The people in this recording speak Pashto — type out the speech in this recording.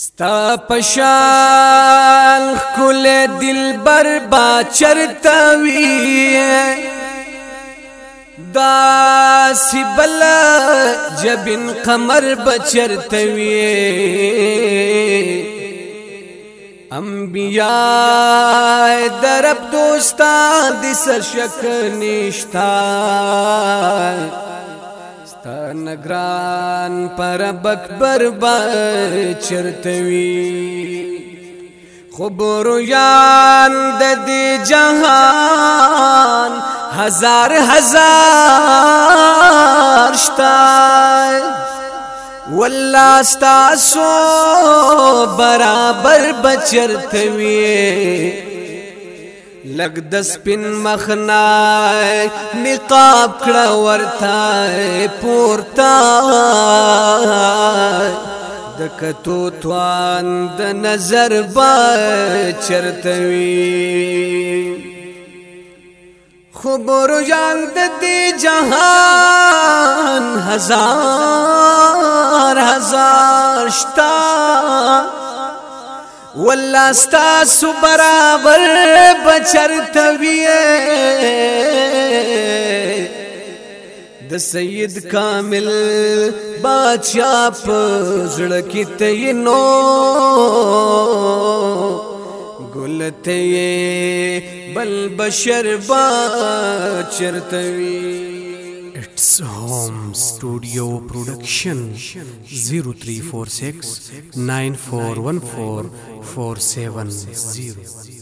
ستا پشان کل دل بر با چرتوی سی بلا جب ان کمر دوستان دی درب شک نشتا نگران پر بکبر با چرتوی خبرویان د دې جهان هزار هزار شتا والله ستا سو برابر بچرتوی لګ د سپین مخنا نقاب کړه ورته پورتا د کتو توان د نظر با چرتوي خبر جان د دې جهان هزار هزار شتا والله ستاسو برابر بچرتوي د سید کامل بادشاہ په زړه کې تینو ګلته بل بشر با چرتوي ہوم اسٹوڈیو پروڈکشن زیرو تھری فور سکس نائن فور ون فور فور سیون زیرو